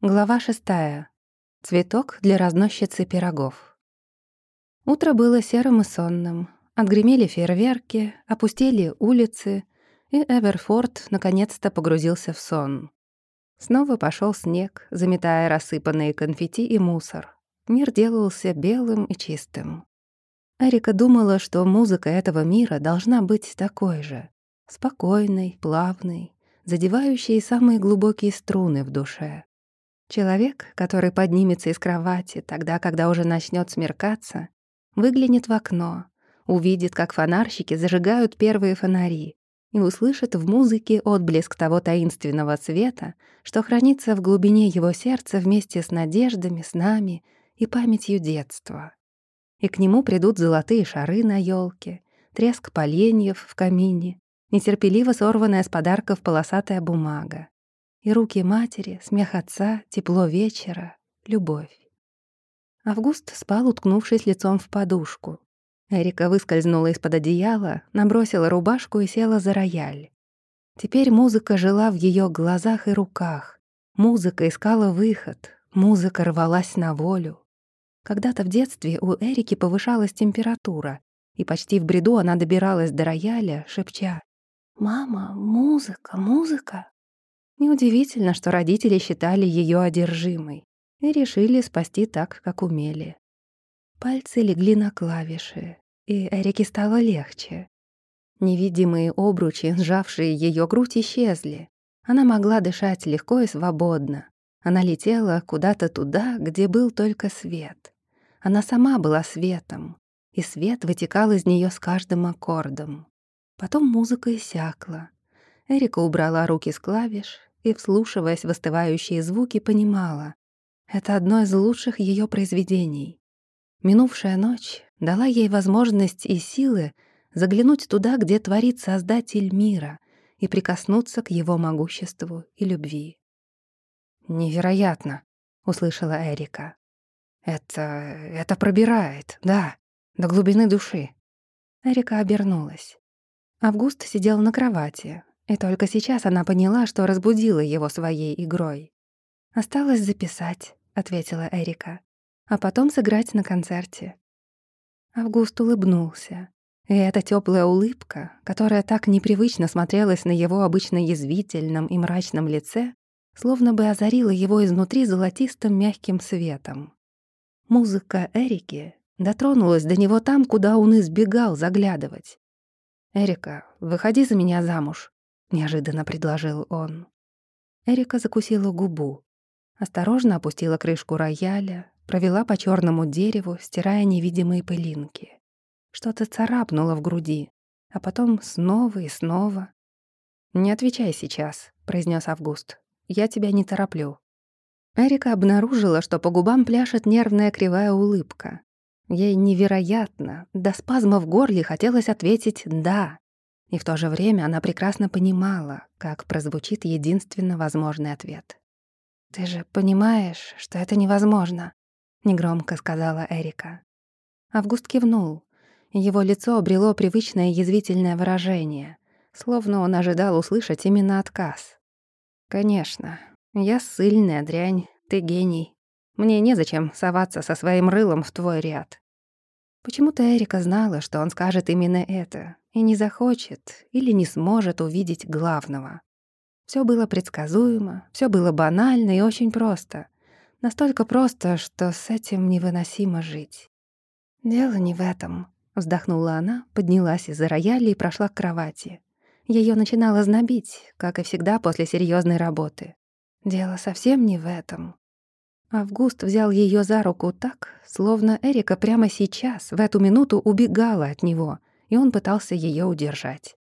Глава шестая. Цветок для разносчицы пирогов. Утро было серым и сонным. Отгремели фейерверки, опустели улицы, и Эверфорд наконец-то погрузился в сон. Снова пошел снег, заметая рассыпанные конфетти и мусор. Мир делался белым и чистым. Эрика думала, что музыка этого мира должна быть такой же. Спокойной, плавной, задевающей самые глубокие струны в душе. Человек, который поднимется из кровати тогда, когда уже начнет смеркаться, выглянет в окно, увидит, как фонарщики зажигают первые фонари и услышит в музыке отблеск того таинственного света, что хранится в глубине его сердца вместе с надеждами, снами и памятью детства. И к нему придут золотые шары на елке, треск поленьев в камине, нетерпеливо сорванная с подарков полосатая бумага и руки матери, смех отца, тепло вечера, любовь. Август спал, уткнувшись лицом в подушку. Эрика выскользнула из-под одеяла, набросила рубашку и села за рояль. Теперь музыка жила в ее глазах и руках. Музыка искала выход, музыка рвалась на волю. Когда-то в детстве у Эрики повышалась температура, и почти в бреду она добиралась до рояля, шепча «Мама, музыка, музыка». Неудивительно, что родители считали ее одержимой и решили спасти так, как умели. Пальцы легли на клавиши, и Эрике стало легче. Невидимые обручи, сжавшие ее грудь, исчезли. Она могла дышать легко и свободно. Она летела куда-то туда, где был только свет. Она сама была светом, и свет вытекал из нее с каждым аккордом. Потом музыка иссякла. Эрика убрала руки с клавиш и, вслушиваясь в остывающие звуки, понимала — это одно из лучших ее произведений. Минувшая ночь дала ей возможность и силы заглянуть туда, где творит Создатель мира, и прикоснуться к его могуществу и любви. «Невероятно!» — услышала Эрика. «Это... это пробирает, да, до глубины души». Эрика обернулась. Август сидел на кровати, и только сейчас она поняла, что разбудила его своей игрой. «Осталось записать», — ответила Эрика, «а потом сыграть на концерте». Август улыбнулся. И эта теплая улыбка, которая так непривычно смотрелась на его обычно язвительном и мрачном лице, словно бы озарила его изнутри золотистым мягким светом. Музыка Эрики дотронулась до него там, куда он избегал заглядывать. «Эрика, выходи за меня замуж», — неожиданно предложил он. Эрика закусила губу, осторожно опустила крышку рояля, провела по черному дереву, стирая невидимые пылинки. Что-то царапнуло в груди, а потом снова и снова. «Не отвечай сейчас», — произнес Август. «Я тебя не тороплю». Эрика обнаружила, что по губам пляшет нервная кривая улыбка. Ей невероятно, до спазма в горле хотелось ответить «да». И в то же время она прекрасно понимала, как прозвучит единственно возможный ответ. «Ты же понимаешь, что это невозможно», — негромко сказала Эрика. Август кивнул. Его лицо обрело привычное язвительное выражение, словно он ожидал услышать именно отказ. «Конечно, я сильная дрянь, ты гений. Мне незачем соваться со своим рылом в твой ряд». Почему-то Эрика знала, что он скажет именно это, и не захочет или не сможет увидеть главного. Все было предсказуемо, все было банально и очень просто. Настолько просто, что с этим невыносимо жить. «Дело не в этом», — вздохнула она, поднялась из-за рояля и прошла к кровати. Ее начинало знобить, как и всегда после серьезной работы. «Дело совсем не в этом». Август взял ее за руку так, словно Эрика прямо сейчас, в эту минуту, убегала от него, и он пытался ее удержать.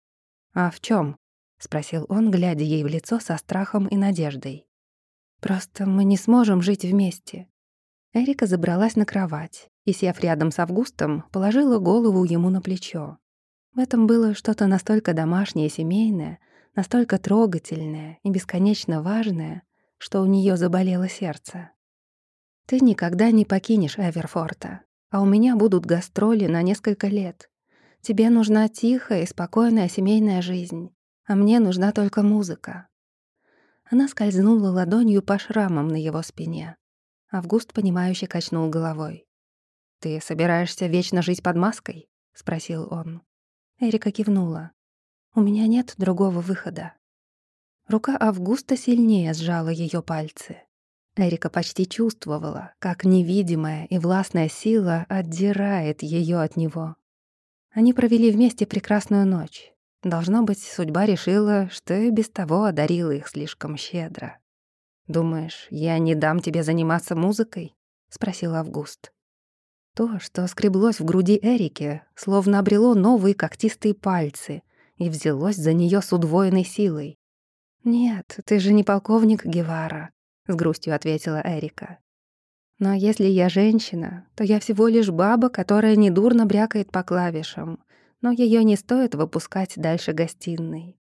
«А в чем? спросил он, глядя ей в лицо со страхом и надеждой. «Просто мы не сможем жить вместе». Эрика забралась на кровать и, сев рядом с Августом, положила голову ему на плечо. В этом было что-то настолько домашнее и семейное, настолько трогательное и бесконечно важное, что у нее заболело сердце. «Ты никогда не покинешь Эверфорта, а у меня будут гастроли на несколько лет. Тебе нужна тихая и спокойная семейная жизнь, а мне нужна только музыка». Она скользнула ладонью по шрамам на его спине. Август, понимающе качнул головой. «Ты собираешься вечно жить под маской?» — спросил он. Эрика кивнула. «У меня нет другого выхода». Рука Августа сильнее сжала ее пальцы. Эрика почти чувствовала, как невидимая и властная сила отдирает ее от него. Они провели вместе прекрасную ночь. Должно быть, судьба решила, что и без того одарила их слишком щедро. «Думаешь, я не дам тебе заниматься музыкой?» — спросил Август. То, что скреблось в груди Эрики, словно обрело новые когтистые пальцы и взялось за нее с удвоенной силой. «Нет, ты же не полковник Гевара», — с грустью ответила Эрика. «Но если я женщина, то я всего лишь баба, которая недурно брякает по клавишам, но ее не стоит выпускать дальше гостиной.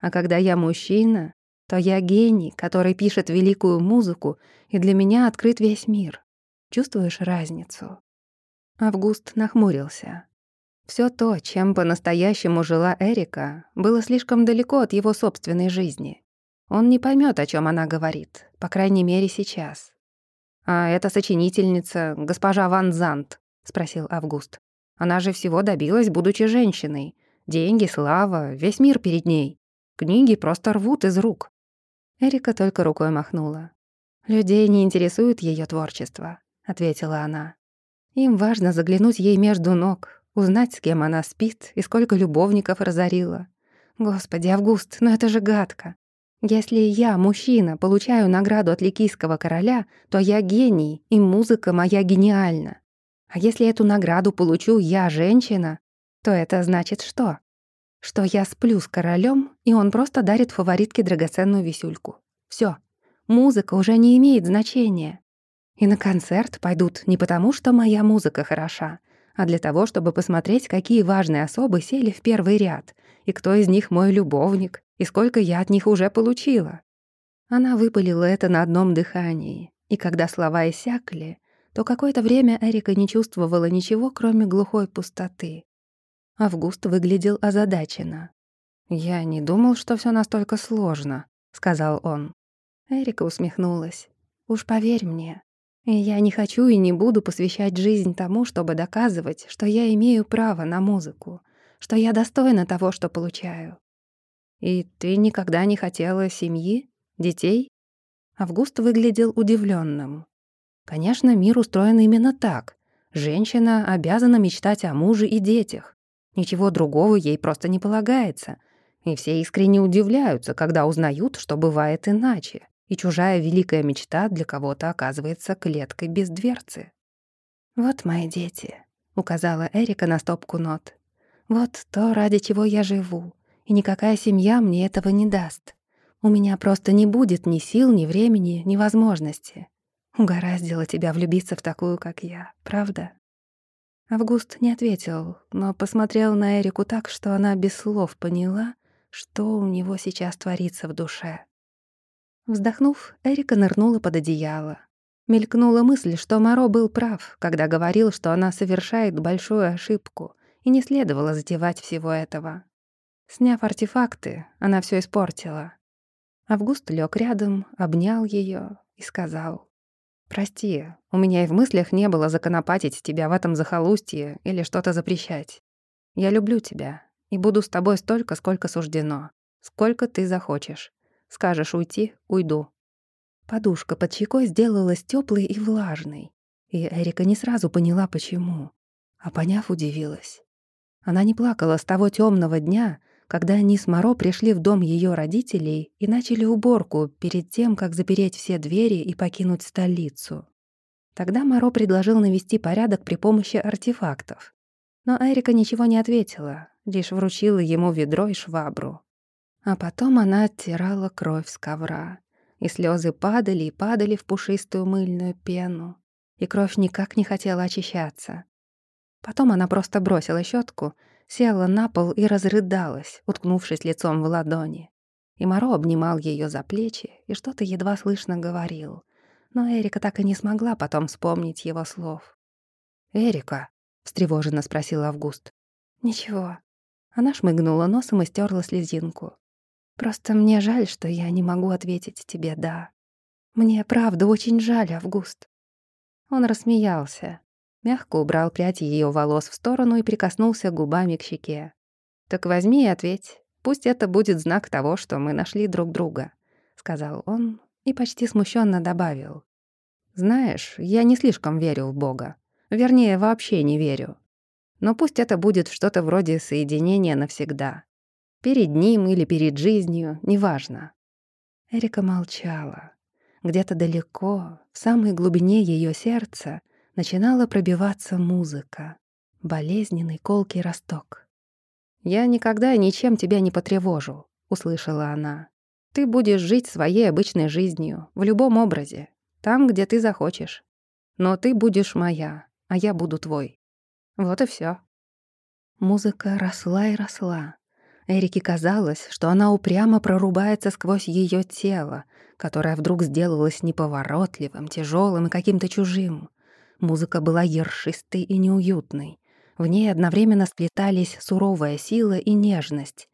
А когда я мужчина, то я гений, который пишет великую музыку, и для меня открыт весь мир. Чувствуешь разницу?» Август нахмурился. Все то, чем по-настоящему жила Эрика, было слишком далеко от его собственной жизни. Он не поймет, о чем она говорит, по крайней мере, сейчас. «А эта сочинительница, госпожа Ван Зант?» — спросил Август. «Она же всего добилась, будучи женщиной. Деньги, слава, весь мир перед ней. Книги просто рвут из рук». Эрика только рукой махнула. «Людей не интересует ее творчество», — ответила она. «Им важно заглянуть ей между ног, узнать, с кем она спит и сколько любовников разорила. Господи, Август, ну это же гадко. Если я, мужчина, получаю награду от ликийского короля, то я гений, и музыка моя гениальна. А если эту награду получу я, женщина, то это значит что? Что я сплю с королем, и он просто дарит фаворитке драгоценную висюльку. Все, музыка уже не имеет значения. И на концерт пойдут не потому, что моя музыка хороша, а для того, чтобы посмотреть, какие важные особы сели в первый ряд, и кто из них мой любовник, и сколько я от них уже получила. Она выпалила это на одном дыхании, и когда слова иссякли, то какое-то время Эрика не чувствовала ничего, кроме глухой пустоты. Август выглядел озадаченно. «Я не думал, что все настолько сложно», — сказал он. Эрика усмехнулась. «Уж поверь мне, я не хочу и не буду посвящать жизнь тому, чтобы доказывать, что я имею право на музыку, что я достойна того, что получаю. И ты никогда не хотела семьи, детей? Август выглядел удивленным. Конечно, мир устроен именно так. Женщина обязана мечтать о муже и детях. Ничего другого ей просто не полагается. И все искренне удивляются, когда узнают, что бывает иначе и чужая великая мечта для кого-то оказывается клеткой без дверцы. «Вот мои дети», — указала Эрика на стопку нот. «Вот то, ради чего я живу, и никакая семья мне этого не даст. У меня просто не будет ни сил, ни времени, ни возможности. Угораздило тебя влюбиться в такую, как я, правда?» Август не ответил, но посмотрел на Эрику так, что она без слов поняла, что у него сейчас творится в душе. Вздохнув, Эрика нырнула под одеяло. Мелькнула мысль, что Моро был прав, когда говорил, что она совершает большую ошибку, и не следовало затевать всего этого. Сняв артефакты, она все испортила. Август лег рядом, обнял ее и сказал. «Прости, у меня и в мыслях не было законопатить тебя в этом захолустье или что-то запрещать. Я люблю тебя и буду с тобой столько, сколько суждено, сколько ты захочешь. Скажешь уйти — уйду». Подушка под щекой сделалась теплой и влажной, и Эрика не сразу поняла, почему. А поняв, удивилась. Она не плакала с того темного дня, когда они с Моро пришли в дом ее родителей и начали уборку перед тем, как запереть все двери и покинуть столицу. Тогда Моро предложил навести порядок при помощи артефактов. Но Эрика ничего не ответила, лишь вручила ему ведро и швабру. А потом она оттирала кровь с ковра, и слезы падали и падали в пушистую мыльную пену, и кровь никак не хотела очищаться. Потом она просто бросила щетку, села на пол и разрыдалась, уткнувшись лицом в ладони. И Моро обнимал ее за плечи и что-то едва слышно говорил. Но Эрика так и не смогла потом вспомнить его слов. «Эрика?» — встревоженно спросил Август. «Ничего». Она шмыгнула носом и стерла слезинку. Просто мне жаль, что я не могу ответить тебе «да». Мне правда очень жаль, Август». Он рассмеялся, мягко убрал прядь ее волос в сторону и прикоснулся губами к щеке. «Так возьми и ответь. Пусть это будет знак того, что мы нашли друг друга», — сказал он и почти смущенно добавил. «Знаешь, я не слишком верю в Бога. Вернее, вообще не верю. Но пусть это будет что-то вроде соединения навсегда. Перед ним или перед жизнью, неважно». Эрика молчала. Где-то далеко, в самой глубине ее сердца, начинала пробиваться музыка. Болезненный колкий росток. «Я никогда ничем тебя не потревожу», — услышала она. «Ты будешь жить своей обычной жизнью, в любом образе, там, где ты захочешь. Но ты будешь моя, а я буду твой. Вот и все. Музыка росла и росла. Эрике казалось, что она упрямо прорубается сквозь ее тело, которое вдруг сделалось неповоротливым, тяжелым и каким-то чужим. Музыка была ершистой и неуютной. В ней одновременно сплетались суровая сила и нежность.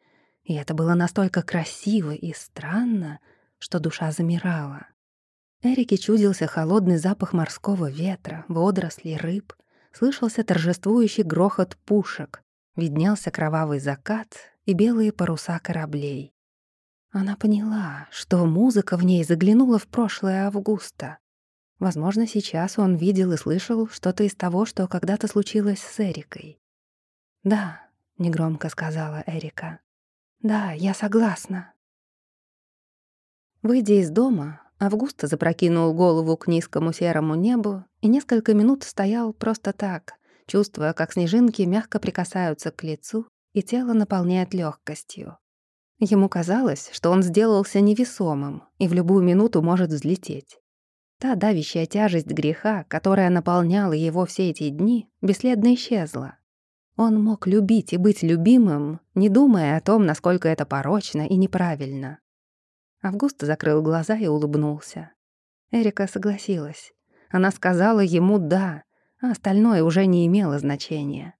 И это было настолько красиво и странно, что душа замирала. Эрике чудился холодный запах морского ветра, водорослей, рыб. Слышался торжествующий грохот пушек. Виднелся кровавый закат и белые паруса кораблей. Она поняла, что музыка в ней заглянула в прошлое Августа. Возможно, сейчас он видел и слышал что-то из того, что когда-то случилось с Эрикой. «Да», — негромко сказала Эрика. «Да, я согласна». Выйдя из дома, Августа запрокинул голову к низкому серому небу и несколько минут стоял просто так, чувствуя, как снежинки мягко прикасаются к лицу и тело наполняет легкостью. Ему казалось, что он сделался невесомым и в любую минуту может взлететь. Та давящая тяжесть греха, которая наполняла его все эти дни, бесследно исчезла. Он мог любить и быть любимым, не думая о том, насколько это порочно и неправильно. Август закрыл глаза и улыбнулся. Эрика согласилась. Она сказала ему «да», а остальное уже не имело значения.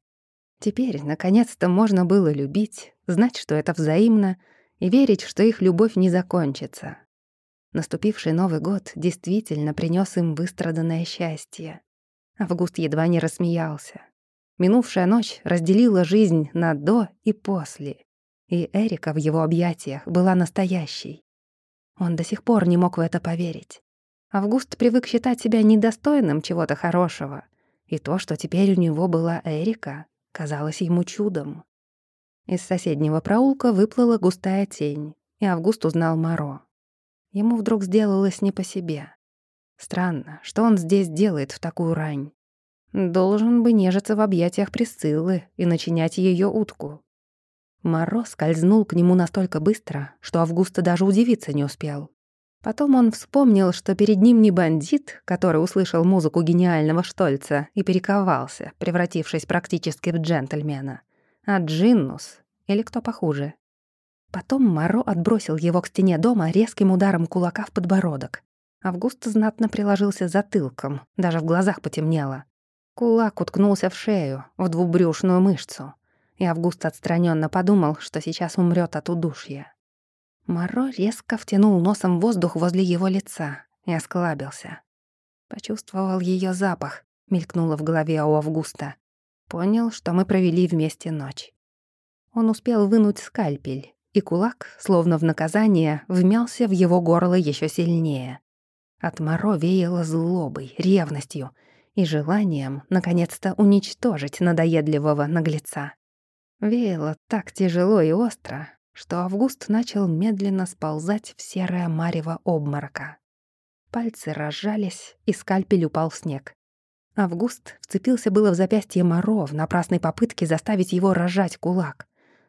Теперь, наконец-то, можно было любить, знать, что это взаимно, и верить, что их любовь не закончится. Наступивший Новый год действительно принес им выстраданное счастье. Август едва не рассмеялся. Минувшая ночь разделила жизнь на «до» и «после», и Эрика в его объятиях была настоящей. Он до сих пор не мог в это поверить. Август привык считать себя недостойным чего-то хорошего, и то, что теперь у него была Эрика, казалось ему чудом. Из соседнего проулка выплыла густая тень, и Август узнал Моро. Ему вдруг сделалось не по себе. Странно, что он здесь делает в такую рань? Должен бы нежиться в объятиях Присциллы и начинять ее утку. Моро скользнул к нему настолько быстро, что Августа даже удивиться не успел. Потом он вспомнил, что перед ним не бандит, который услышал музыку гениального Штольца и перековался, превратившись практически в джентльмена, а Джиннус, или кто похуже. Потом Моро отбросил его к стене дома резким ударом кулака в подбородок. Август знатно приложился затылком, даже в глазах потемнело. Кулак уткнулся в шею, в двубрюшную мышцу и Август отстраненно подумал, что сейчас умрет от удушья. Моро резко втянул носом воздух возле его лица и осклабился. Почувствовал ее запах, мелькнуло в голове у Августа. Понял, что мы провели вместе ночь. Он успел вынуть скальпель, и кулак, словно в наказание, вмялся в его горло еще сильнее. От Моро веяло злобой, ревностью и желанием, наконец-то, уничтожить надоедливого наглеца. Веяло так тяжело и остро, что Август начал медленно сползать в серое марево обморока. Пальцы разжались, и скальпель упал в снег. Август вцепился было в запястье Моро в напрасной попытке заставить его разжать кулак,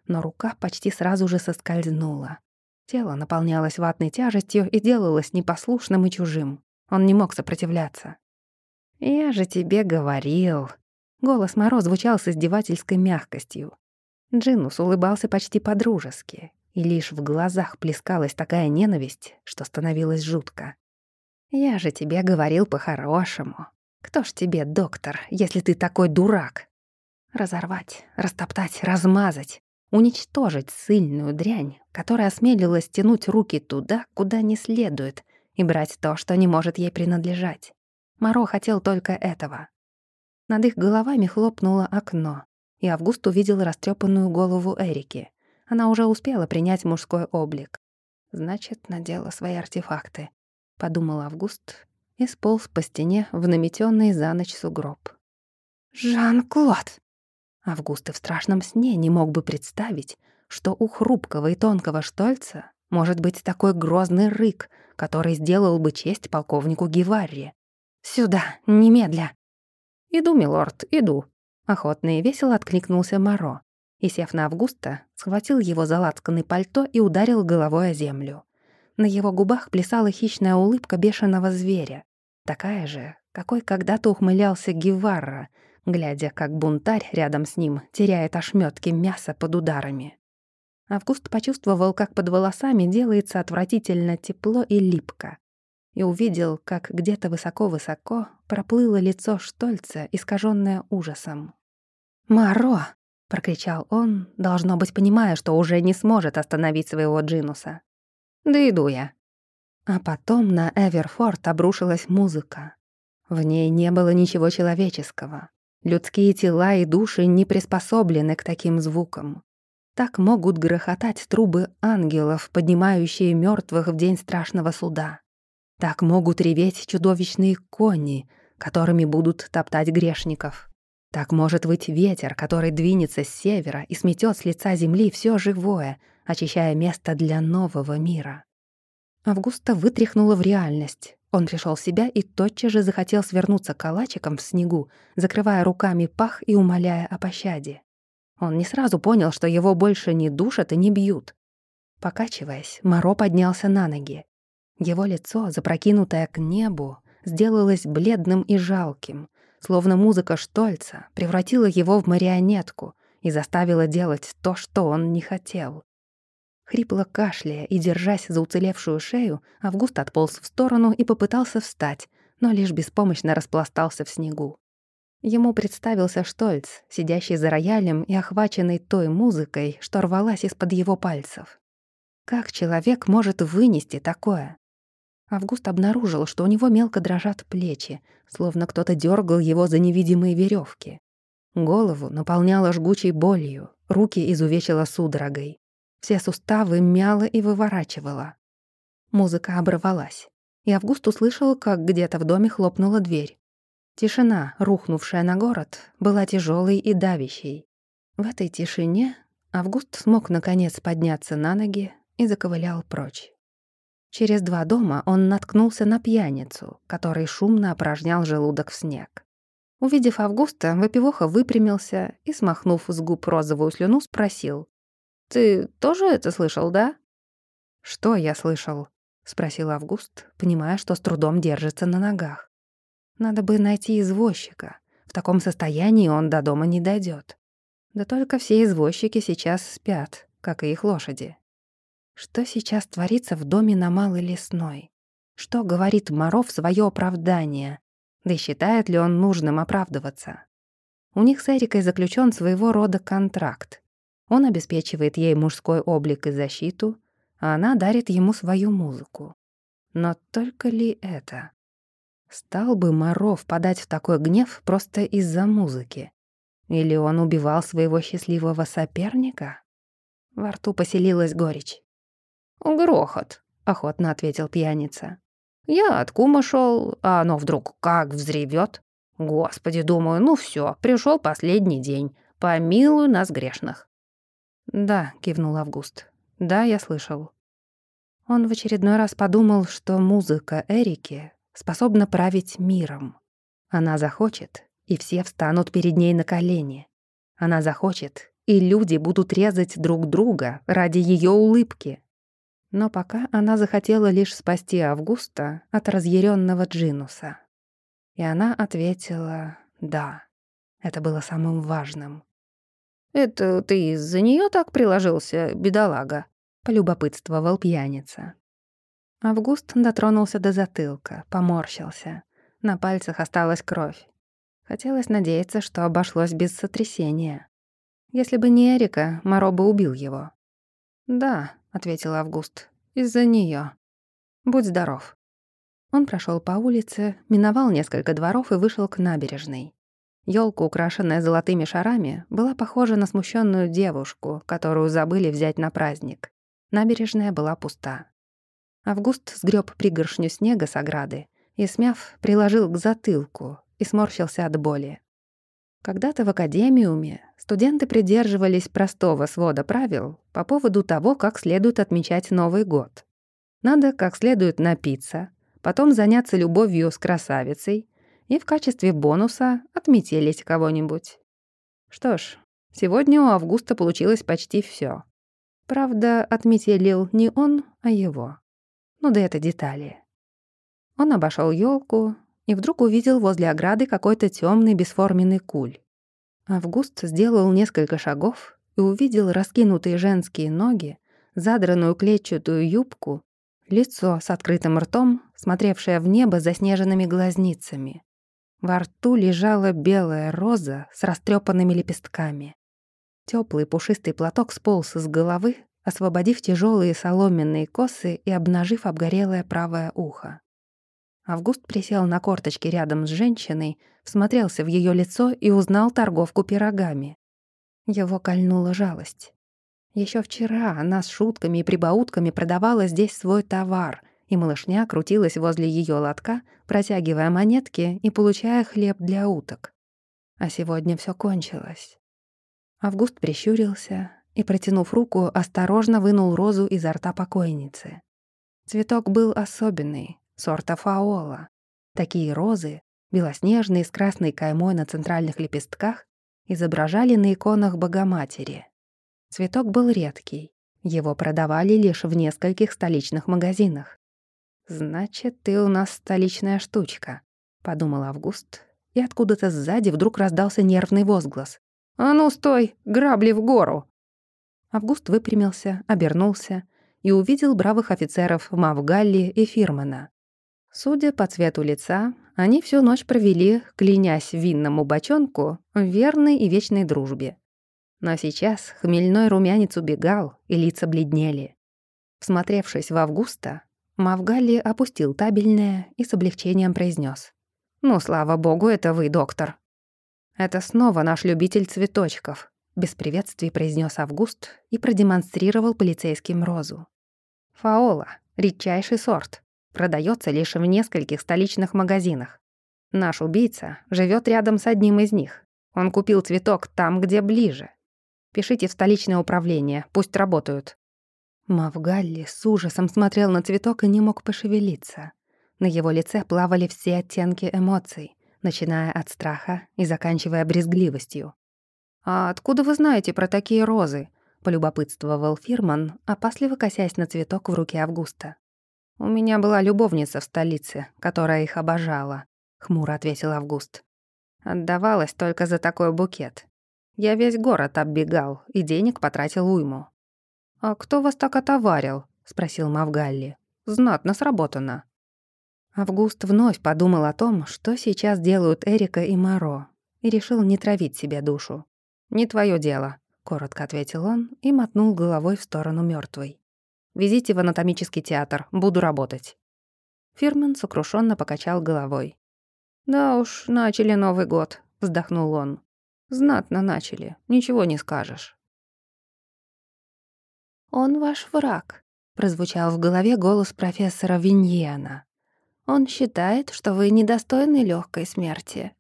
но рука почти сразу же соскользнула. Тело наполнялось ватной тяжестью и делалось непослушным и чужим. Он не мог сопротивляться. «Я же тебе говорил». Голос Моро звучал с издевательской мягкостью. Джинус улыбался почти по-дружески, и лишь в глазах плескалась такая ненависть, что становилось жутко. «Я же тебе говорил по-хорошему. Кто ж тебе, доктор, если ты такой дурак?» Разорвать, растоптать, размазать. Уничтожить сильную дрянь, которая осмелилась тянуть руки туда, куда не следует, и брать то, что не может ей принадлежать. Моро хотел только этого. Над их головами хлопнуло окно, и Август увидел растрепанную голову Эрики. Она уже успела принять мужской облик. Значит, надела свои артефакты, подумал Август и сполз по стене в наметенный за ночь сугроб. «Жан-Клод!» Август и в страшном сне не мог бы представить, что у хрупкого и тонкого Штольца может быть такой грозный рык, который сделал бы честь полковнику Геварри. «Сюда, немедля!» «Иду, милорд, иду!» Охотно и весело откликнулся Моро и, сев на Августа, схватил его за лацканное пальто и ударил головой о землю. На его губах плясала хищная улыбка бешеного зверя, такая же, какой когда-то ухмылялся Геварра, глядя, как бунтарь рядом с ним теряет ошметки мяса под ударами. Август почувствовал, как под волосами делается отвратительно тепло и липко, и увидел, как где-то высоко-высоко проплыло лицо Штольца, искаженное ужасом. «Маро!» — прокричал он, должно быть, понимая, что уже не сможет остановить своего Джинуса. «Да иду я». А потом на Эверфорд обрушилась музыка. В ней не было ничего человеческого. Людские тела и души не приспособлены к таким звукам. Так могут грохотать трубы ангелов, поднимающие мертвых в день страшного суда. Так могут реветь чудовищные кони, которыми будут топтать грешников. Так может быть ветер, который двинется с севера и сметет с лица земли все живое, очищая место для нового мира. Августа вытряхнула в реальность. Он пришел в себя и тотчас же захотел свернуться калачиком в снегу, закрывая руками пах и умоляя о пощаде. Он не сразу понял, что его больше не душат и не бьют. Покачиваясь, Моро поднялся на ноги. Его лицо, запрокинутое к небу, сделалось бледным и жалким, словно музыка Штольца превратила его в марионетку и заставила делать то, что он не хотел. Хрипло кашляя и держась за уцелевшую шею, Август отполз в сторону и попытался встать, но лишь беспомощно распластался в снегу. Ему представился Штольц, сидящий за роялем и охваченный той музыкой, что рвалась из-под его пальцев. Как человек может вынести такое? Август обнаружил, что у него мелко дрожат плечи, словно кто-то дергал его за невидимые веревки. Голову наполняла жгучей болью, руки изувечила судорогой. Все суставы мяло и выворачивало. Музыка оборвалась, и Август услышал, как где-то в доме хлопнула дверь. Тишина, рухнувшая на город, была тяжелой и давящей. В этой тишине Август смог наконец подняться на ноги и заковылял прочь. Через два дома он наткнулся на пьяницу, который шумно опорожнял желудок в снег. Увидев Августа, выпивоха выпрямился и, смахнув с губ розовую слюну, спросил. Ты тоже это слышал, да?» «Что я слышал?» — спросил Август, понимая, что с трудом держится на ногах. «Надо бы найти извозчика. В таком состоянии он до дома не дойдет. Да только все извозчики сейчас спят, как и их лошади. Что сейчас творится в доме на Малой Лесной? Что говорит Моро в своё оправдание? Да и считает ли он нужным оправдываться? У них с Эрикой заключен своего рода контракт. Он обеспечивает ей мужской облик и защиту, а она дарит ему свою музыку. Но только ли это? Стал бы Моро впадать в такой гнев просто из-за музыки? Или он убивал своего счастливого соперника? Во рту поселилась горечь. «Грохот», — охотно ответил пьяница. «Я от кума шел, а оно вдруг как взревет. Господи, думаю, ну все, пришел последний день. Помилуй нас грешных. «Да», — кивнул Август. «Да, я слышал». Он в очередной раз подумал, что музыка Эрики способна править миром. Она захочет, и все встанут перед ней на колени. Она захочет, и люди будут резать друг друга ради ее улыбки. Но пока она захотела лишь спасти Августа от разъяренного Джинуса. И она ответила «да». Это было самым важным. «Это ты из-за нее так приложился, бедолага?» — полюбопытствовал пьяница. Август дотронулся до затылка, поморщился. На пальцах осталась кровь. Хотелось надеяться, что обошлось без сотрясения. Если бы не Эрика, Моро бы убил его. «Да», — ответил Август, — «из-за неё. Будь здоров». Он прошёл по улице, миновал несколько дворов и вышел к набережной. Ёлка, украшенная золотыми шарами, была похожа на смущенную девушку, которую забыли взять на праздник. Набережная была пуста. Август сгреб пригоршню снега с ограды и, смяв, приложил к затылку и сморщился от боли. Когда-то в академиуме студенты придерживались простого свода правил по поводу того, как следует отмечать Новый год. Надо как следует напиться, потом заняться любовью с красавицей и в качестве бонуса отметелить кого-нибудь. Что ж, сегодня у Августа получилось почти все. Правда, отметелил не он, а его. Ну да это детали. Он обошел елку и вдруг увидел возле ограды какой-то темный бесформенный куль. Август сделал несколько шагов и увидел раскинутые женские ноги, задранную клетчатую юбку, лицо с открытым ртом, смотревшее в небо заснеженными глазницами. Во рту лежала белая роза с растрепанными лепестками. Теплый пушистый платок сполз с головы, освободив тяжелые соломенные косы и обнажив обгорелое правое ухо. Август присел на корточки рядом с женщиной, всмотрелся в ее лицо и узнал торговку пирогами. Его кольнула жалость. Еще вчера она с шутками и прибаутками продавала здесь свой товар, и малышня крутилась возле ее лотка, протягивая монетки и получая хлеб для уток. А сегодня все кончилось. Август прищурился, и, протянув руку, осторожно вынул розу изо рта покойницы. Цветок был особенный, сорта фаола. Такие розы, белоснежные с красной каймой на центральных лепестках, изображали на иконах Богоматери. Цветок был редкий, его продавали лишь в нескольких столичных магазинах. «Значит, ты у нас столичная штучка», — подумал Август, и откуда-то сзади вдруг раздался нервный возглас. «А ну, стой! Грабли в гору!» Август выпрямился, обернулся и увидел бравых офицеров Мавгалли и Фирмана. Судя по цвету лица, они всю ночь провели, клянясь винному бочонку, в верной и вечной дружбе. Но сейчас хмельной румянец убегал, и лица бледнели. Всмотревшись в Августа, Мавгалли опустил табельное и с облегчением произнес: «Ну, слава богу, это вы, доктор». «Это снова наш любитель цветочков», без приветствий произнес Август и продемонстрировал полицейским розу. Фаола — редчайший сорт. Продается лишь в нескольких столичных магазинах. Наш убийца живет рядом с одним из них. Он купил цветок там, где ближе. Пишите в столичное управление, пусть работают». Мавгалли с ужасом смотрел на цветок и не мог пошевелиться. На его лице плавали все оттенки эмоций, начиная от страха и заканчивая брезгливостью. «А откуда вы знаете про такие розы?» — полюбопытствовал Фирман, опасливо косясь на цветок в руке Августа. «У меня была любовница в столице, которая их обожала», — хмуро ответил Август. «Отдавалась только за такой букет. Я весь город оббегал и денег потратил уйму». «А кто вас так отоварил?» — спросил Мавгалли. «Знатно сработано». Август вновь подумал о том, что сейчас делают Эрика и Маро, и решил не травить себе душу. «Не твое дело», — коротко ответил он и мотнул головой в сторону мертвой. «Везите в анатомический театр, буду работать». Фирмен сокрушенно покачал головой. «Да уж, начали Новый год», — вздохнул он. «Знатно начали, ничего не скажешь». «Он ваш враг», — прозвучал в голове голос профессора Виньена. «Он считает, что вы недостойны легкой смерти».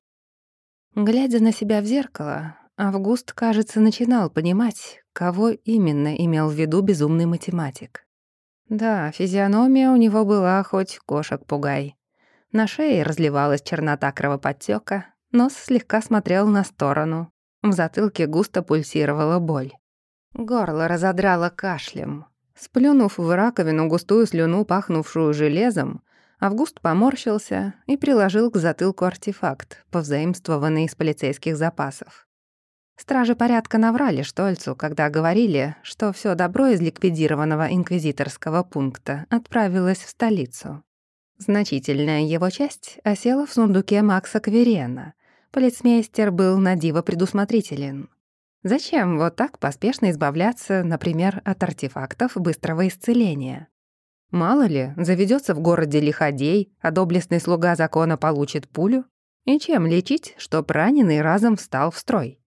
Глядя на себя в зеркало, Август, кажется, начинал понимать, кого именно имел в виду безумный математик. Да, физиономия у него была хоть кошек-пугай. На шее разливалась чернота кровоподтёка, нос слегка смотрел на сторону. В затылке густо пульсировала боль. Горло разодрало кашлем. Сплюнув в раковину густую слюну, пахнувшую железом, Август поморщился и приложил к затылку артефакт, повзаимствованный из полицейских запасов. Стражи порядка наврали Штольцу, когда говорили, что все добро из ликвидированного инквизиторского пункта отправилось в столицу. Значительная его часть осела в сундуке Макса Кверена. Полицмейстер был на диво предусмотрителен. Зачем вот так поспешно избавляться, например, от артефактов быстрого исцеления? Мало ли, заведется в городе лиходей, а доблестный слуга закона получит пулю? И чем лечить, что раненый разом встал в строй?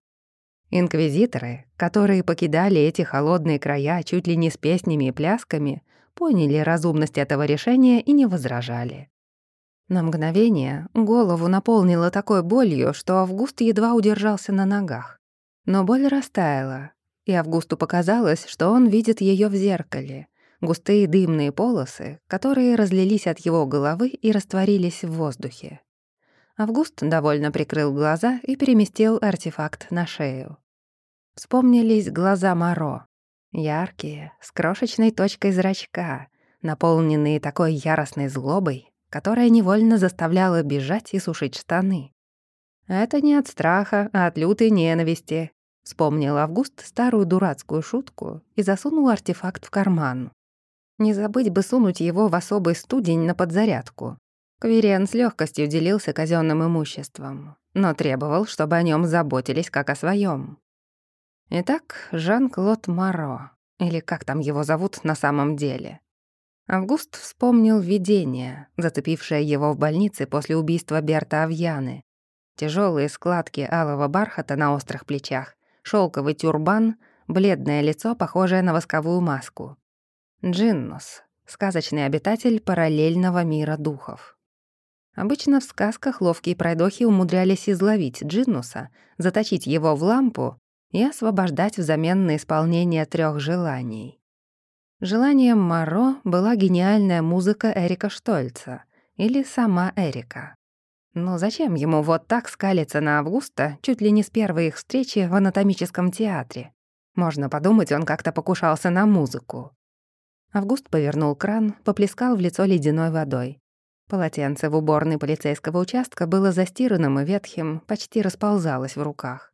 Инквизиторы, которые покидали эти холодные края чуть ли не с песнями и плясками, поняли разумность этого решения и не возражали. На мгновение голову наполнило такой болью, что Август едва удержался на ногах. Но боль растаяла, и Августу показалось, что он видит ее в зеркале. Густые дымные полосы, которые разлились от его головы и растворились в воздухе. Август довольно прикрыл глаза и переместил артефакт на шею. Вспомнились глаза Моро. Яркие, с крошечной точкой зрачка, наполненные такой яростной злобой, которая невольно заставляла бежать и сушить штаны. Это не от страха, а от лютой ненависти, Вспомнил Август старую дурацкую шутку и засунул артефакт в карман. Не забыть бы сунуть его в особый студень на подзарядку. Квериан с легкостью делился казенным имуществом, но требовал, чтобы о нем заботились как о своем. Итак, Жан-Клод Маро, или как там его зовут на самом деле. Август вспомнил видение, зацепившее его в больнице после убийства Берта Авьяны. Тяжелые складки алого бархата на острых плечах шелковый тюрбан, бледное лицо, похожее на восковую маску. Джиннус — сказочный обитатель параллельного мира духов. Обычно в сказках ловкие пройдохи умудрялись изловить Джиннуса, заточить его в лампу и освобождать взамен на исполнение трех желаний. Желанием Маро была гениальная музыка Эрика Штольца или сама Эрика. Но зачем ему вот так скалиться на Августа чуть ли не с первой их встречи в анатомическом театре? Можно подумать, он как-то покушался на музыку. Август повернул кран, поплескал в лицо ледяной водой. Полотенце в уборной полицейского участка было застиранным и ветхим, почти расползалось в руках.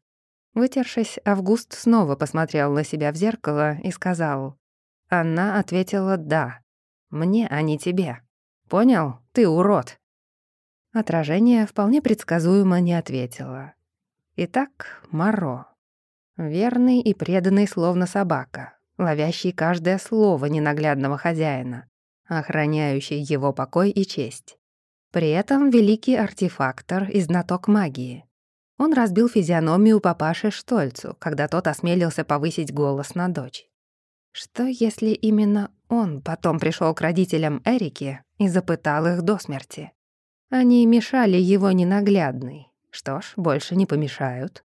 Вытершись, Август снова посмотрел на себя в зеркало и сказал. Она ответила «да». «Мне, а не тебе. Понял? Ты урод». Отражение вполне предсказуемо не ответило. Итак, Маро. Верный и преданный словно собака, ловящий каждое слово ненаглядного хозяина, охраняющий его покой и честь. При этом великий артефактор и знаток магии. Он разбил физиономию папаши Штольцу, когда тот осмелился повысить голос на дочь. Что если именно он потом пришел к родителям Эрики и запытал их до смерти? Они мешали его ненаглядный. Что ж, больше не помешают.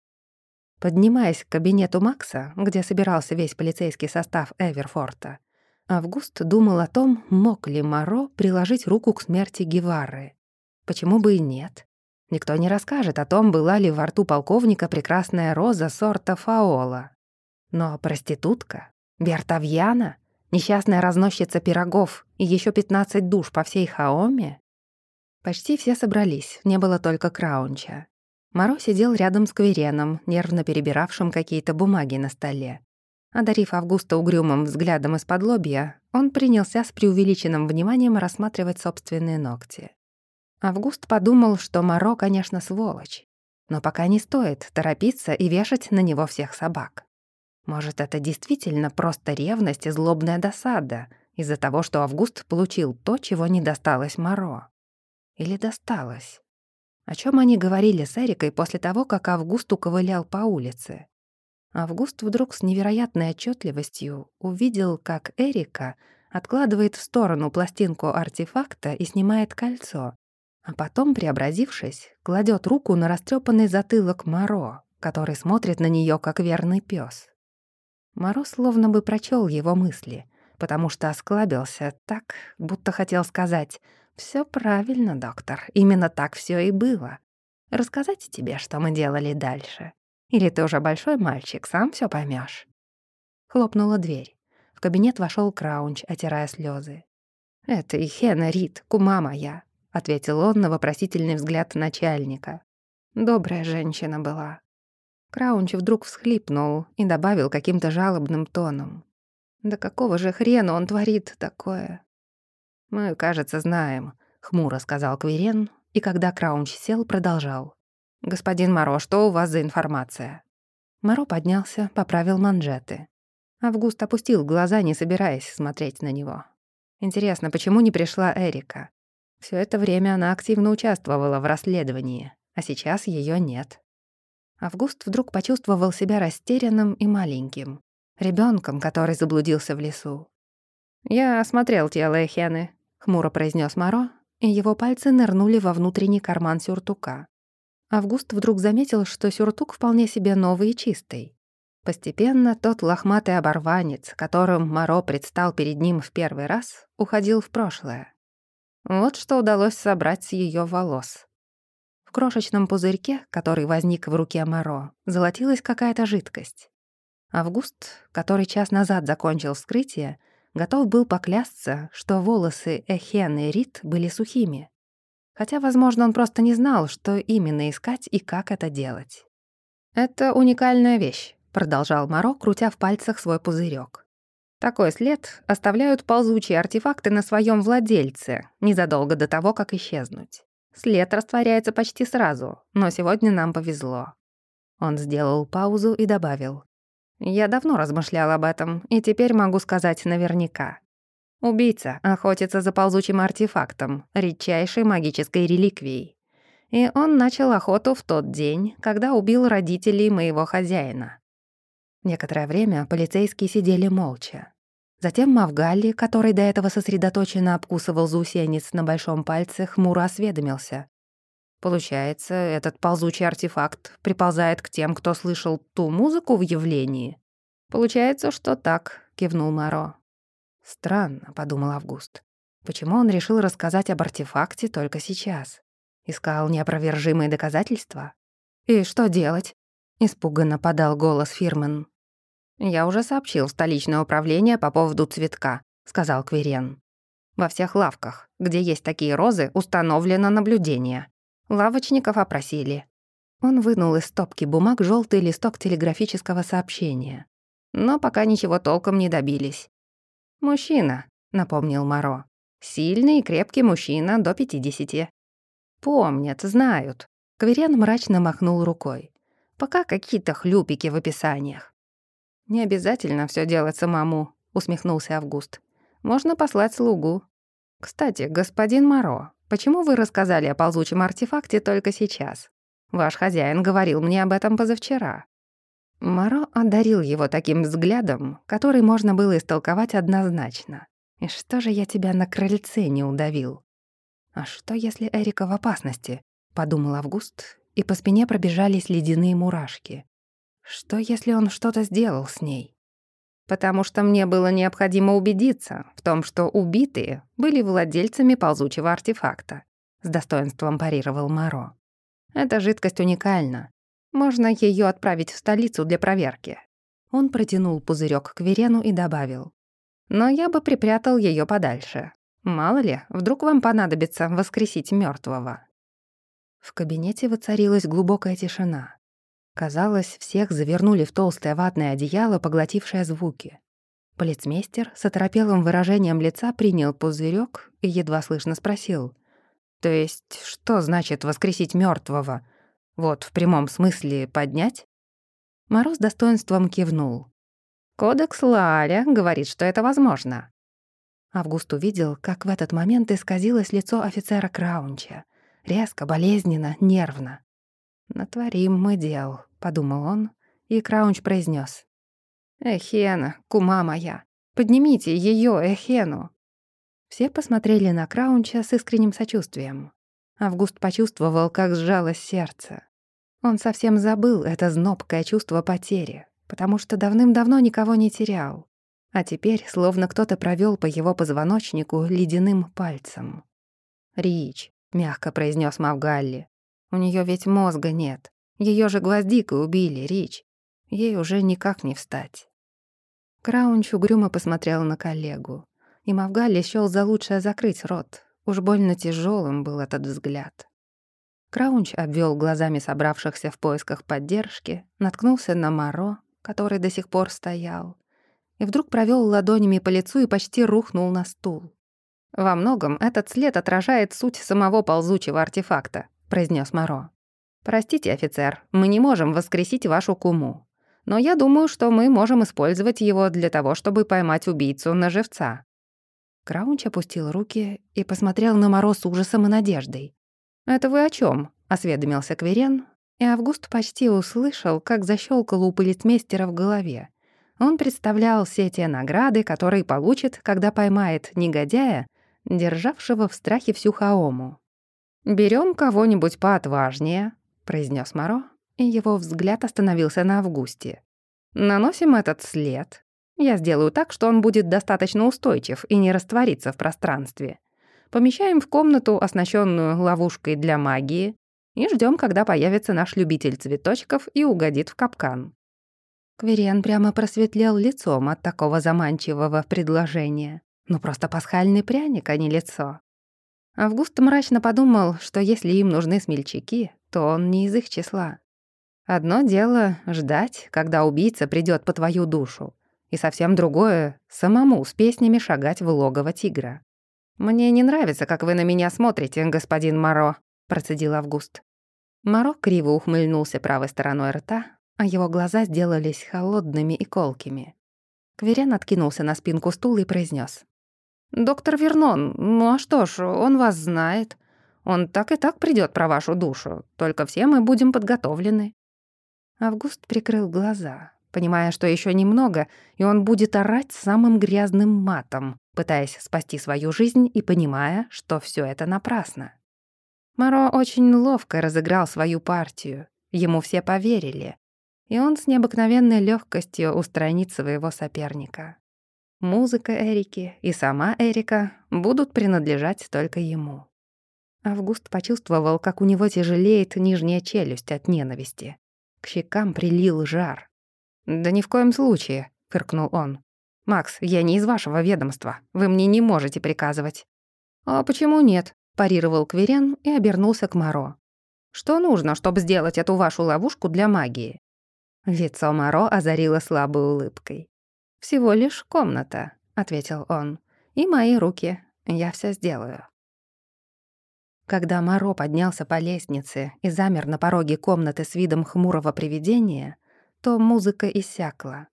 Поднимаясь к кабинету Макса, где собирался весь полицейский состав Эверфорта, Август думал о том, мог ли Моро приложить руку к смерти Гевары. Почему бы и нет? Никто не расскажет о том, была ли во рту полковника прекрасная роза сорта фаола. Но проститутка, Бертавьяна, несчастная разносчица пирогов и еще 15 душ по всей Хаоме Почти все собрались, не было только Краунча. Моро сидел рядом с Квереном, нервно перебиравшим какие-то бумаги на столе. Одарив Августа угрюмым взглядом из-под лобья, он принялся с преувеличенным вниманием рассматривать собственные ногти. Август подумал, что Моро, конечно, сволочь. Но пока не стоит торопиться и вешать на него всех собак. Может, это действительно просто ревность и злобная досада из-за того, что Август получил то, чего не досталось Моро. Или досталось? О чем они говорили с Эрикой после того, как Август уковылял по улице? Август вдруг с невероятной отчетливостью увидел, как Эрика откладывает в сторону пластинку артефакта и снимает кольцо, а потом, преобразившись, кладет руку на растрепанный затылок Моро, который смотрит на нее как верный пес. Моро словно бы прочел его мысли, потому что осклабился так, будто хотел сказать все правильно, доктор. Именно так все и было. Рассказать тебе, что мы делали дальше? Или ты уже большой мальчик, сам все поймешь? Хлопнула дверь. В кабинет вошел Краунч, отирая слезы. «Это Хена Рид, кума моя», — ответил он на вопросительный взгляд начальника. «Добрая женщина была». Краунч вдруг всхлипнул и добавил каким-то жалобным тоном. «Да какого же хрена он творит такое? «Мы, кажется, знаем», — хмуро сказал Кверен, и когда Краунч сел, продолжал. «Господин Моро, что у вас за информация?» Моро поднялся, поправил манжеты. Август опустил глаза, не собираясь смотреть на него. Интересно, почему не пришла Эрика? Все это время она активно участвовала в расследовании, а сейчас ее нет. Август вдруг почувствовал себя растерянным и маленьким, ребенком, который заблудился в лесу. «Я осмотрел тело Эхены», — хмуро произнес Моро, и его пальцы нырнули во внутренний карман сюртука. Август вдруг заметил, что сюртук вполне себе новый и чистый. Постепенно тот лохматый оборванец, которым Моро предстал перед ним в первый раз, уходил в прошлое. Вот что удалось собрать с ее волос. В крошечном пузырьке, который возник в руке Моро, золотилась какая-то жидкость. Август, который час назад закончил вскрытие, готов был поклясться, что волосы Эхен и Рит были сухими. Хотя, возможно, он просто не знал, что именно искать и как это делать. «Это уникальная вещь», — продолжал Моро, крутя в пальцах свой пузырек. Такой след оставляют ползучие артефакты на своем владельце незадолго до того, как исчезнуть. След растворяется почти сразу, но сегодня нам повезло. Он сделал паузу и добавил. Я давно размышлял об этом, и теперь могу сказать наверняка. Убийца охотится за ползучим артефактом, редчайшей магической реликвией. И он начал охоту в тот день, когда убил родителей моего хозяина. Некоторое время полицейские сидели молча. Затем Мавгалли, который до этого сосредоточенно обкусывал заусенец на большом пальце, хмуро осведомился. Получается, этот ползучий артефакт приползает к тем, кто слышал ту музыку в явлении? Получается, что так, кивнул Маро. Странно, подумал Август. Почему он решил рассказать об артефакте только сейчас? Искал неопровержимые доказательства? И что делать? Испуганно подал голос Фирмен. «Я уже сообщил в столичное управление по поводу цветка», — сказал Кверен. «Во всех лавках, где есть такие розы, установлено наблюдение. Лавочников опросили». Он вынул из стопки бумаг желтый листок телеграфического сообщения. Но пока ничего толком не добились. «Мужчина», — напомнил Моро. «Сильный и крепкий мужчина до пятидесяти». «Помнят, знают». Кверен мрачно махнул рукой. «Пока какие-то хлюпики в описаниях. «Не обязательно все делать самому», — усмехнулся Август. «Можно послать слугу». «Кстати, господин Моро, почему вы рассказали о ползучем артефакте только сейчас? Ваш хозяин говорил мне об этом позавчера». Моро одарил его таким взглядом, который можно было истолковать однозначно. «И что же я тебя на крыльце не удавил?» «А что, если Эрика в опасности?» — подумал Август, и по спине пробежались ледяные мурашки. Что, если он что-то сделал с ней? Потому что мне было необходимо убедиться в том, что убитые были владельцами ползучего артефакта. С достоинством парировал Маро. Эта жидкость уникальна. Можно ее отправить в столицу для проверки. Он протянул пузырек к Верену и добавил. Но я бы припрятал ее подальше. Мало ли, вдруг вам понадобится воскресить мертвого. В кабинете воцарилась глубокая тишина. Казалось, всех завернули в толстое ватное одеяло, поглотившее звуки. Полицмейстер с оторопелым выражением лица принял пузырек и едва слышно спросил. «То есть что значит воскресить мертвого? Вот в прямом смысле поднять?» Мороз достоинством кивнул. «Кодекс Лаля говорит, что это возможно». Август увидел, как в этот момент исказилось лицо офицера Краунча. Резко, болезненно, нервно. «Натворим мы дел», — подумал он, и Краунч произнес: «Эхена, кума моя, поднимите ее, Эхену». Все посмотрели на Краунча с искренним сочувствием. Август почувствовал, как сжалось сердце. Он совсем забыл это знобкое чувство потери, потому что давным-давно никого не терял. А теперь словно кто-то провел по его позвоночнику ледяным пальцем. «Рич», — мягко произнес Мавгалли, у нее ведь мозга нет. Ее же гвоздикой убили, Рич. Ей уже никак не встать. Краунч угрюмо посмотрел на коллегу. И Мавгали счёл за лучшее закрыть рот. Уж больно тяжелым был этот взгляд. Краунч обвел глазами собравшихся в поисках поддержки, наткнулся на Моро, который до сих пор стоял, и вдруг провел ладонями по лицу и почти рухнул на стул. Во многом этот след отражает суть самого ползучего артефакта, произнес Моро. «Простите, офицер, мы не можем воскресить вашу куму. но я думаю, что мы можем использовать его для того, чтобы поймать убийцу на живца». Краунч опустил руки и посмотрел на Моро с ужасом и надеждой. «Это вы о чем? осведомился Кверен, и Август почти услышал, как защелкало у полицмейстера в голове. Он представлял все те награды, которые получит, когда поймает негодяя, державшего в страхе всю Хаому. Берем кого-нибудь поотважнее», — произнес Моро, и его взгляд остановился на Августе. «Наносим этот след. Я сделаю так, что он будет достаточно устойчив и не растворится в пространстве. Помещаем в комнату, оснащенную ловушкой для магии, и ждем, когда появится наш любитель цветочков и угодит в капкан». Кверен прямо просветлел лицом от такого заманчивого предложения. Ну, просто пасхальный пряник, а не лицо. Август мрачно подумал, что если им нужны смельчаки, то он не из их числа. Одно дело — ждать, когда убийца придёт по твою душу, и совсем другое — самому с песнями шагать в логово тигра. «Мне не нравится, как вы на меня смотрите, господин Моро», — процедил Август. Моро криво ухмыльнулся правой стороной рта, а его глаза сделались холодными и колкими. Кверен откинулся на спинку стула и произнес: «Доктор Вернон, ну а что ж, он вас знает. Он так и так придет про вашу душу, только все мы будем подготовлены». Август прикрыл глаза, понимая, что еще немного, и он будет орать самым грязным матом, пытаясь спасти свою жизнь и понимая, что все это напрасно. Моро очень ловко разыграл свою партию, ему все поверили, и он с необыкновенной легкостью устранит своего соперника. Музыка Эрики и сама Эрика будут принадлежать только ему. Август почувствовал, как у него тяжелеет нижняя челюсть от ненависти. К щекам прилил жар. «Да ни в коем случае», — фыркнул он. «Макс, я не из вашего ведомства. Вы мне не можете приказывать». «А почему нет?» — парировал Кверен и обернулся к Моро. «Что нужно, чтобы сделать эту вашу ловушку для магии?» Лицо Моро озарило слабой улыбкой. «Всего лишь комната», — ответил он. «И мои руки. Я все сделаю». Когда Моро поднялся по лестнице и замер на пороге комнаты с видом хмурого привидения, то музыка иссякла.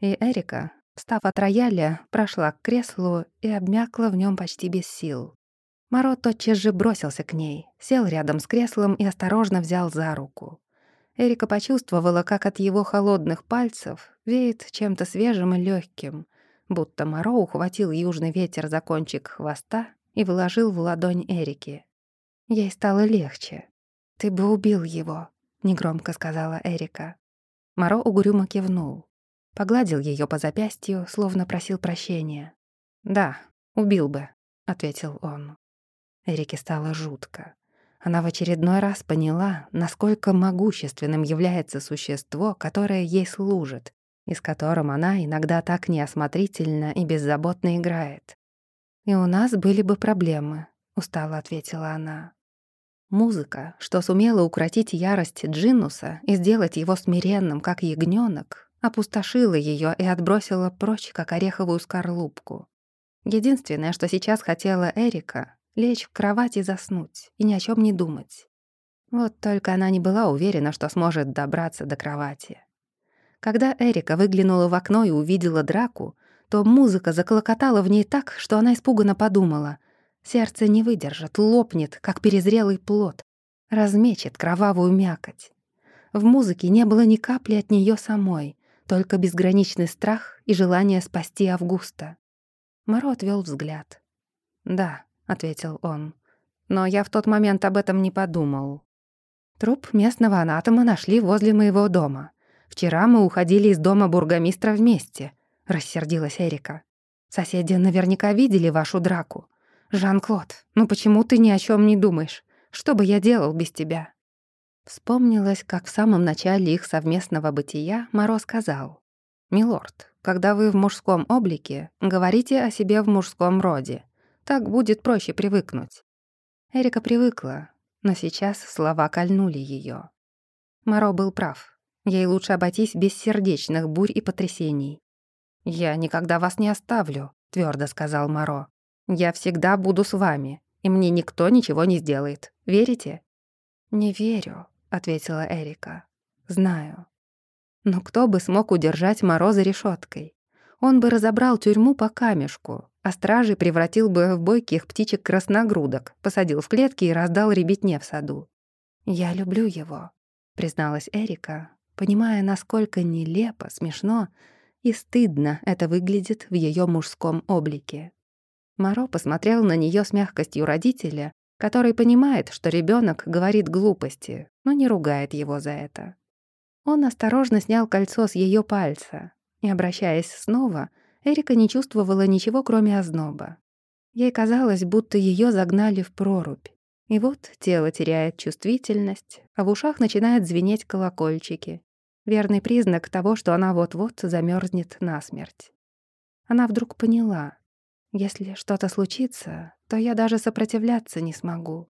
И Эрика, встав от рояля, прошла к креслу и обмякла в нем почти без сил. Моро тотчас же бросился к ней, сел рядом с креслом и осторожно взял за руку. Эрика почувствовала, как от его холодных пальцев веет чем-то свежим и легким, будто Моро ухватил южный ветер за кончик хвоста и вложил в ладонь Эрики. Ей стало легче. «Ты бы убил его», — негромко сказала Эрика. Моро угрюмо кивнул. Погладил ее по запястью, словно просил прощения. «Да, убил бы», — ответил он. Эрике стало жутко. Она в очередной раз поняла, насколько могущественным является существо, которое ей служит, и с которым она иногда так неосмотрительно и беззаботно играет. «И у нас были бы проблемы», — устало ответила она. Музыка, что сумела укротить ярость Джиннуса и сделать его смиренным, как ягнёнок, опустошила её и отбросила прочь, как ореховую скорлупку. Единственное, что сейчас хотела Эрика — лечь в кровать и заснуть, и ни о чём не думать. Вот только она не была уверена, что сможет добраться до кровати. Когда Эрика выглянула в окно и увидела драку, то музыка заклокотала в ней так, что она испуганно подумала — Сердце не выдержит, лопнет, как перезрелый плод, размечет кровавую мякоть. В музыке не было ни капли от нее самой, только безграничный страх и желание спасти Августа. Моро отвел взгляд. «Да», — ответил он, — «но я в тот момент об этом не подумал. Труп местного анатома нашли возле моего дома. Вчера мы уходили из дома бургомистра вместе», — рассердилась Эрика. «Соседи наверняка видели вашу драку. «Жан-Клод, ну почему ты ни о чем не думаешь? Что бы я делал без тебя?» Вспомнилось, как в самом начале их совместного бытия Моро сказал. «Милорд, когда вы в мужском облике, говорите о себе в мужском роде. Так будет проще привыкнуть». Эрика привыкла, но сейчас слова кольнули ее. Моро был прав. Ей лучше обойтись без сердечных бурь и потрясений. «Я никогда вас не оставлю», — твердо сказал Моро. Я всегда буду с вами, и мне никто ничего не сделает. Верите?» «Не верю», — ответила Эрика. «Знаю». Но кто бы смог удержать Моро за решеткой? Он бы разобрал тюрьму по камешку, а стражей превратил бы в бойких птичек-красногрудок, посадил в клетки и раздал ребятне в саду. «Я люблю его», — призналась Эрика, понимая, насколько нелепо, смешно и стыдно это выглядит в ее мужском облике. Моро посмотрел на нее с мягкостью родителя, который понимает, что ребенок говорит глупости, но не ругает его за это. Он осторожно снял кольцо с ее пальца, и, обращаясь снова, Эрика не чувствовала ничего, кроме озноба. Ей казалось, будто ее загнали в прорубь. И вот тело теряет чувствительность, а в ушах начинают звенеть колокольчики. Верный признак того, что она вот-вот замерзнет насмерть. Она вдруг поняла. Если что-то случится, то я даже сопротивляться не смогу.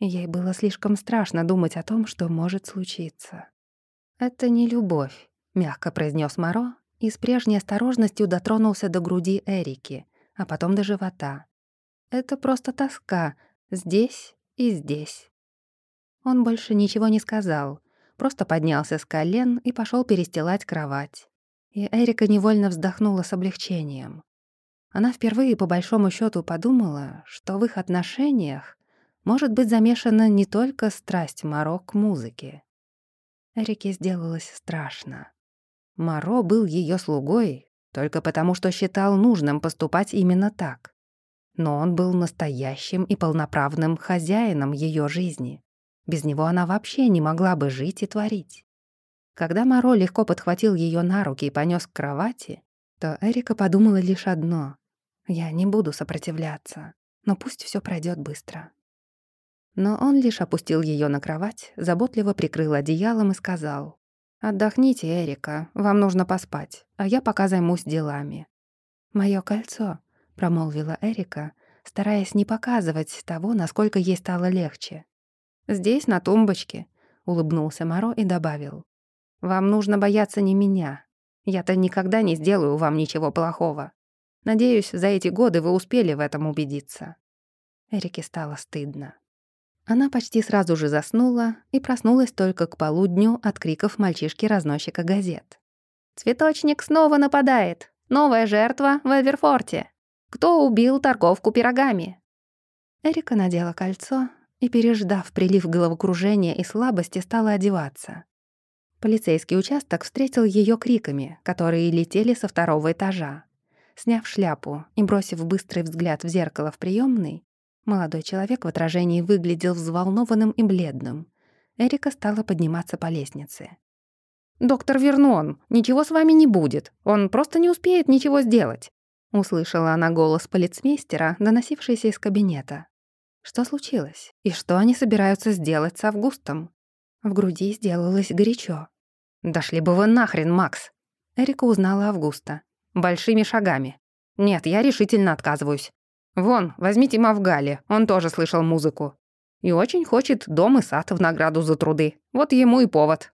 ей было слишком страшно думать о том, что может случиться. «Это не любовь», — мягко произнес Моро и с прежней осторожностью дотронулся до груди Эрики, а потом до живота. «Это просто тоска. Здесь и здесь». Он больше ничего не сказал, просто поднялся с колен и пошел перестилать кровать. И Эрика невольно вздохнула с облегчением. Она впервые по большому счету подумала, что в их отношениях может быть замешана не только страсть Маро к музыке. Эрике сделалось страшно. Маро был ее слугой только потому, что считал нужным поступать именно так. Но он был настоящим и полноправным хозяином ее жизни. Без него она вообще не могла бы жить и творить. Когда Маро легко подхватил ее на руки и понес к кровати, то Эрика подумала лишь одно — «Я не буду сопротивляться, но пусть все пройдет быстро». Но он лишь опустил ее на кровать, заботливо прикрыл одеялом и сказал «Отдохните, Эрика, вам нужно поспать, а я пока займусь делами». «Моё кольцо», — промолвила Эрика, стараясь не показывать того, насколько ей стало легче. «Здесь, на тумбочке», — улыбнулся Моро и добавил. «Вам нужно бояться не меня. Я-то никогда не сделаю вам ничего плохого. Надеюсь, за эти годы вы успели в этом убедиться». Эрике стало стыдно. Она почти сразу же заснула и проснулась только к полудню от криков мальчишки-разносчика газет. «Цветочник снова нападает! Новая жертва в Эверфорте! Кто убил торговку пирогами?» Эрика надела кольцо и, переждав прилив головокружения и слабости, стала одеваться. Полицейский участок встретил ее криками, которые летели со второго этажа. Сняв шляпу и бросив быстрый взгляд в зеркало в приемной, Молодой человек в отражении выглядел взволнованным и бледным. Эрика стала подниматься по лестнице. «Доктор Вернон, ничего с вами не будет. Он просто не успеет ничего сделать», — услышала она голос полицмейстера, доносившийся из кабинета. Что случилось? И что они собираются сделать с Августом? В груди сделалось горячо. «Дошли бы вы нахрен, Макс!» Эрика узнала Августа. «Большими шагами. Нет, я решительно отказываюсь. Вон, возьмите Мавгали, он тоже слышал музыку. И очень хочет дом и сад в награду за труды. Вот ему и повод.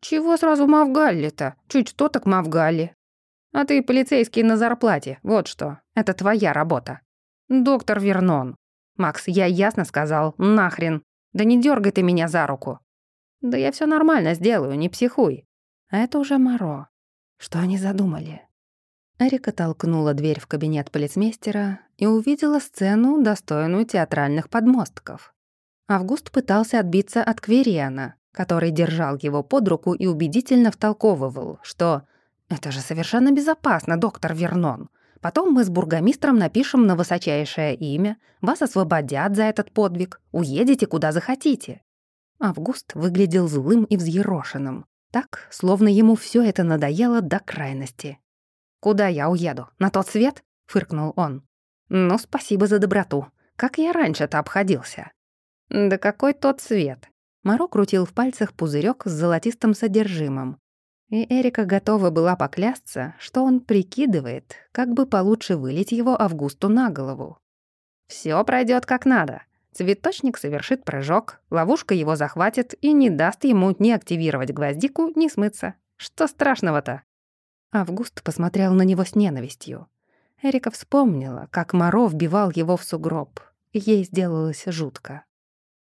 Чего сразу Мавгалли-то? Чуть что так Мавгалли. А ты полицейский на зарплате, вот что. Это твоя работа. Доктор Вернон. Макс, я ясно сказал, нахрен. Да не дергай ты меня за руку. Да я все нормально сделаю, не психуй. А это уже Моро. Что они задумали? Эрика толкнула дверь в кабинет полицмейстера и увидела сцену, достойную театральных подмостков. Август пытался отбиться от Квериана, который держал его под руку и убедительно втолковывал, что «это же совершенно безопасно, доктор Вернон. Потом мы с бургомистром напишем на высочайшее имя, вас освободят за этот подвиг, уедете куда захотите». Август выглядел злым и взъерошенным, так, словно ему все это надоело до крайности. «Куда я уеду? На тот свет?» — фыркнул он. «Ну, спасибо за доброту. Как я раньше-то обходился?» «Да какой тот свет?» Маро крутил в пальцах пузырек с золотистым содержимым. И Эрика готова была поклясться, что он прикидывает, как бы получше вылить его Августу на голову. Все пройдет как надо. Цветочник совершит прыжок, ловушка его захватит и не даст ему ни активировать гвоздику, ни смыться. Что страшного-то? Август посмотрел на него с ненавистью. Эрика вспомнила, как Моро вбивал его в сугроб. Ей сделалось жутко.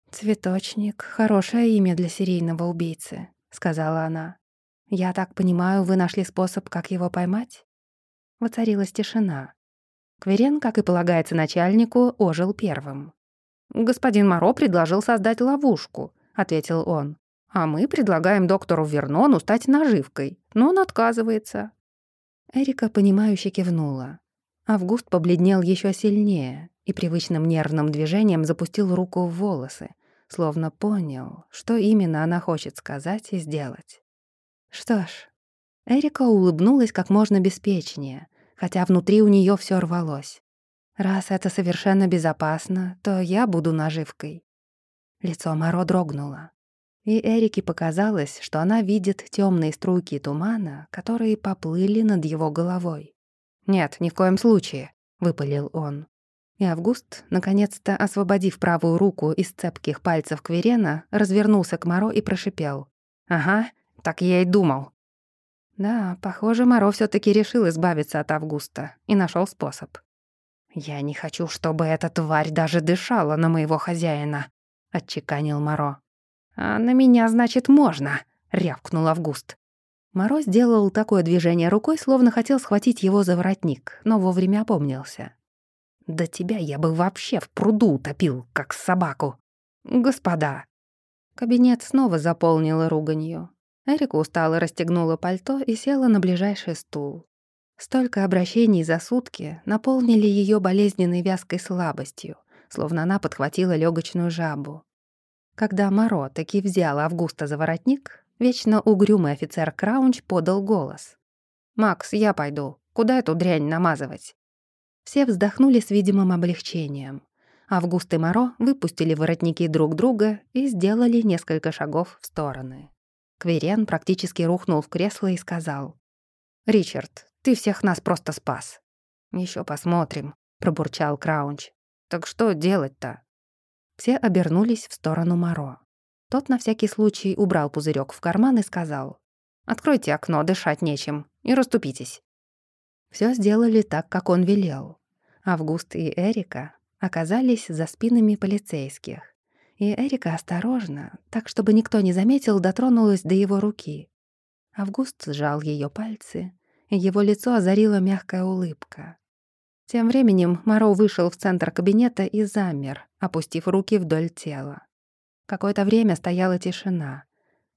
«Цветочник — хорошее имя для серийного убийцы», — сказала она. «Я так понимаю, вы нашли способ, как его поймать?» Воцарилась тишина. Кверен, как и полагается начальнику, ожил первым. «Господин Моро предложил создать ловушку», — ответил он. «А мы предлагаем доктору Вернону стать наживкой, но он отказывается». Эрика, понимающе кивнула. Август побледнел еще сильнее и привычным нервным движением запустил руку в волосы, словно понял, что именно она хочет сказать и сделать. Что ж, Эрика улыбнулась как можно беспечнее, хотя внутри у нее все рвалось. Раз это совершенно безопасно, то я буду наживкой. Лицо Моро дрогнуло. И Эрике показалось, что она видит темные струйки тумана, которые поплыли над его головой. «Нет, ни в коем случае», — выпалил он. И Август, наконец-то освободив правую руку из цепких пальцев Кверена, развернулся к Моро и прошипел. «Ага, так я и думал». Да, похоже, Моро все таки решил избавиться от Августа и нашел способ. «Я не хочу, чтобы эта тварь даже дышала на моего хозяина», — отчеканил Моро. «А на меня, значит, можно», — рявкнул Август. Моро сделал такое движение рукой, словно хотел схватить его за воротник, но вовремя опомнился. Да тебя я бы вообще в пруду утопил, как собаку. Господа!» Кабинет снова заполнила руганью. Эрика устало расстегнула пальто и села на ближайший стул. Столько обращений за сутки наполнили ее болезненной вязкой слабостью, словно она подхватила легочную жабу. Когда Моро таки взял Августа за воротник, вечно угрюмый офицер Краунч подал голос. «Макс, я пойду. Куда эту дрянь намазывать?» Все вздохнули с видимым облегчением. Август и Моро выпустили воротники друг друга и сделали несколько шагов в стороны. Кверен практически рухнул в кресло и сказал. «Ричард, ты всех нас просто спас». Еще посмотрим», — пробурчал Краунч. «Так что делать-то?» Все обернулись в сторону Моро. Тот на всякий случай убрал пузырек в карман и сказал. «Откройте окно, дышать нечем, и расступитесь». Все сделали так, как он велел. Август и Эрика оказались за спинами полицейских. И Эрика осторожно, так чтобы никто не заметил, дотронулась до его руки. Август сжал ее пальцы, и его лицо озарила мягкая улыбка. Тем временем Моро вышел в центр кабинета и замер, опустив руки вдоль тела. Какое-то время стояла тишина.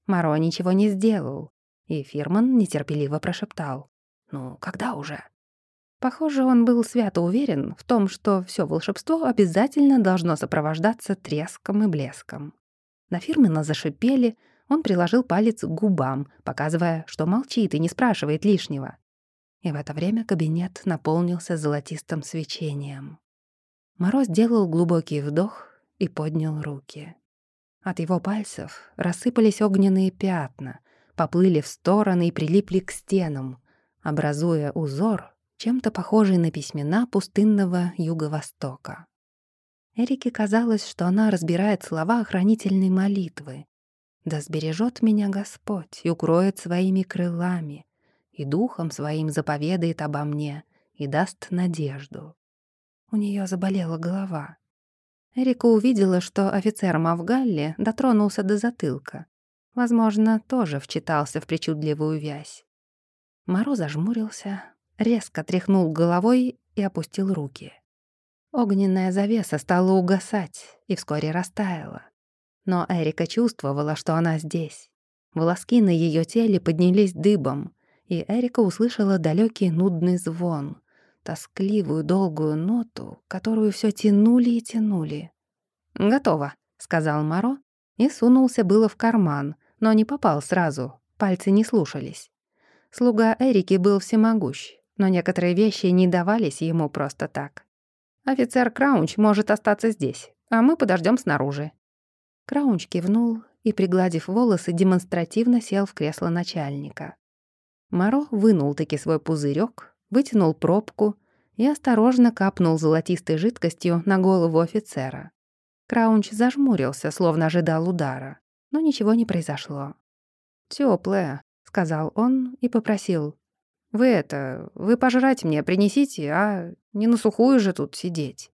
Моро ничего не сделал, и Фирман нетерпеливо прошептал. «Ну, когда уже?» Похоже, он был свято уверен в том, что все волшебство обязательно должно сопровождаться треском и блеском. На Фирмина зашипели, он приложил палец к губам, показывая, что молчит и не спрашивает лишнего. И в это время кабинет наполнился золотистым свечением. Мороз сделал глубокий вдох и поднял руки. От его пальцев рассыпались огненные пятна, поплыли в стороны и прилипли к стенам, образуя узор, чем-то похожий на письмена пустынного юго-востока. Эрике казалось, что она разбирает слова охранительной молитвы. «Да сбережет меня Господь и укроет своими крылами, и духом своим заповедает обо мне и даст надежду». У нее заболела голова. Эрика увидела, что офицер Мавгалли дотронулся до затылка. Возможно, тоже вчитался в причудливую вязь. Моро зажмурился, резко тряхнул головой и опустил руки. Огненная завеса стала угасать и вскоре растаяла. Но Эрика чувствовала, что она здесь. Волоски на ее теле поднялись дыбом, и Эрика услышала далекий нудный звон, тоскливую долгую ноту, которую все тянули и тянули. «Готово», — сказал Маро и сунулся было в карман, но не попал сразу, пальцы не слушались. Слуга Эрики был всемогущ, но некоторые вещи не давались ему просто так. «Офицер Краунч может остаться здесь, а мы подождем снаружи». Краунч кивнул и, пригладив волосы, демонстративно сел в кресло начальника. Маро вынул таки свой пузырек, вытянул пробку и осторожно капнул золотистой жидкостью на голову офицера. Краунч зажмурился, словно ожидал удара, но ничего не произошло. «Тёплая», — сказал он и попросил. Вы это, вы пожрать мне принесите, а не на сухую же тут сидеть».